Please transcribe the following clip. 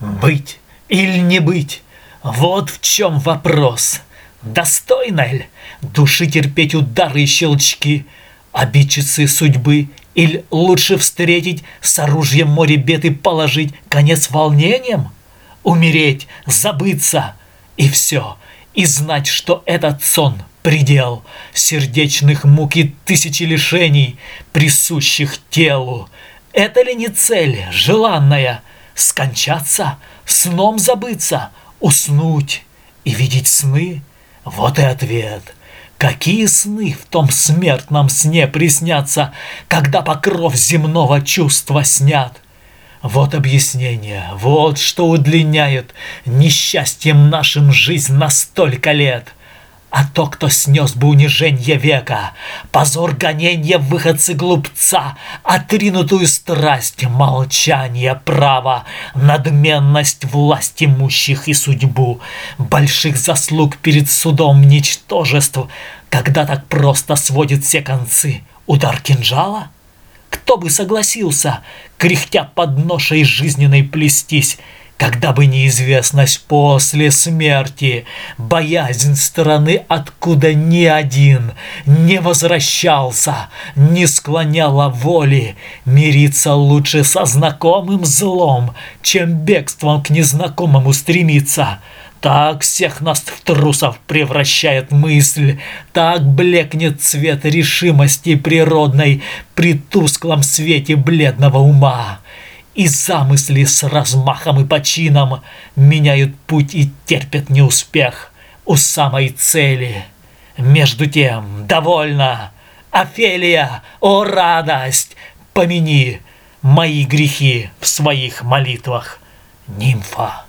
Быть или не быть, вот в чем вопрос. Достойно ли души терпеть удары и щелчки, обидчицы судьбы, или лучше встретить с оружием море бед и положить конец волнениям? Умереть, забыться и все, и знать, что этот сон – предел сердечных мук и тысячи лишений, присущих телу. Это ли не цель желанная – скончаться, сном забыться, уснуть и видеть сны? Вот и ответ. Какие сны в том смертном сне приснятся, когда покров земного чувства снят? Вот объяснение, вот что удлиняет несчастьем нашим жизнь на столько лет. А то, кто снес бы униженье века, Позор гонения выходцы глупца, Отринутую страсть, молчание, право, Надменность власть имущих и судьбу, Больших заслуг перед судом ничтожеств, Когда так просто сводит все концы? Удар кинжала? Кто бы согласился, кряхтя под ношей жизненной плестись, когда бы неизвестность после смерти, боязнь стороны, откуда ни один не возвращался, не склоняла воли, мириться лучше со знакомым злом, чем бегством к незнакомому стремиться. Так всех нас в трусов превращает мысль, так блекнет цвет решимости природной при тусклом свете бледного ума и замысли с размахом и почином меняют путь и терпят неуспех у самой цели. Между тем, довольно, Офелия, о радость, помяни мои грехи в своих молитвах, нимфа.